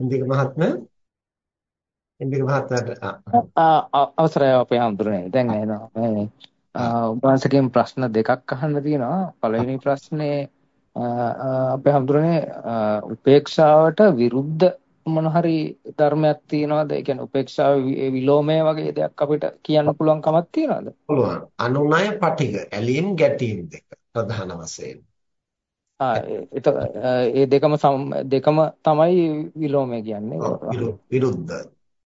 ඉන්දික මහත්මයා ඉන්දික මහත්මයාට අවසරයි අපේ හඳුරන්නේ. දැන් එනවා. මේ උපවාසකෙන් ප්‍රශ්න දෙකක් අහන්න තියෙනවා. පළවෙනි ප්‍රශ්නේ අපේ හඳුරන්නේ උපේක්ෂාවට විරුද්ධ මොන හරි ධර්මයක් තියනවාද? ඒ කියන්නේ උපේක්ෂාව විලෝමය වගේ දෙයක් අපිට කියන්න පුළුවන් කමක් තියනවාද? පුළුවන්. අනුනය පටිඝ ඇලීම් ගැටීම් දෙක ප්‍රධාන වශයෙන්. ඒ දෙකම දෙකම තමයි විලෝමය කියන්නේ. විරුද්ධ.